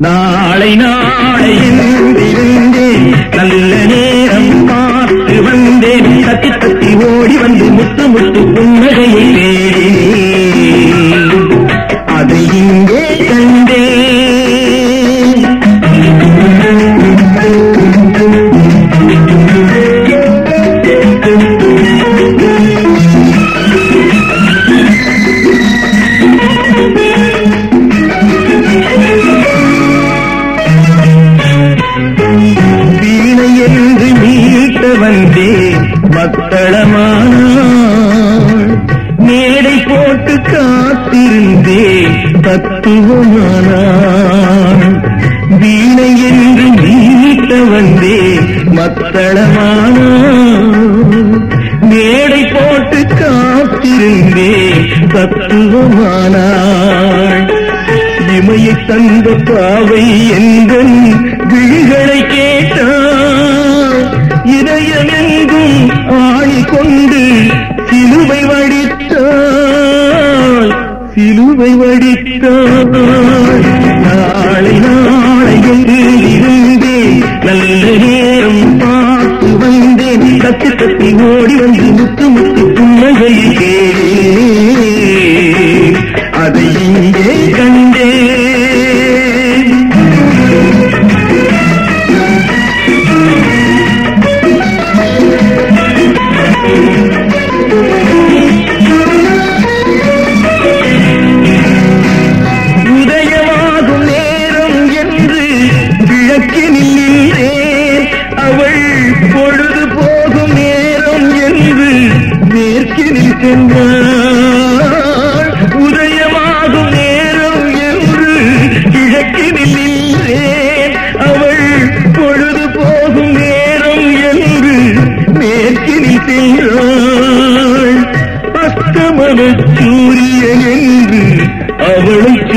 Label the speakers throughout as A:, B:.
A: நாளை நாளை மக்களமானாள் மேடை போட்டு காத்திருந்தே தத்துவமானாள் வீணை என்று நீட்ட வந்தே மக்களமானாள் மேடை போட்டு காத்திருந்தே தத்துவமானாள் இமையை தந்த பாவை எங்கள் விழிகளை கேட்டாள் இதயமெங்கும் ஆணி கொண்டு சிலுவை வடித்தாள் சிலுவை வடித்தாள் நாளை நாளை என்று இருந்தேன் நல்ல நேரம் பார்த்து வந்தேன். கத்து கத்தி ஓடி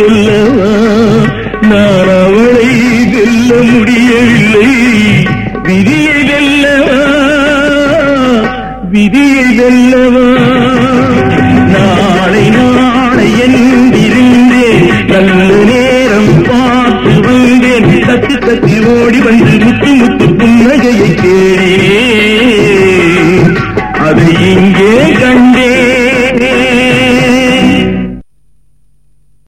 A: சொல்லவா? நான் அவளை வெல்ல முடியவில்லை. விதியை வெல்லவா? விதியை வெல்லவா? நாளை நாளை என்றிருந்தேன். நல்ல நேரம் பார்த்து வந்தேன். தத்து தத்தி ஓடி வந்து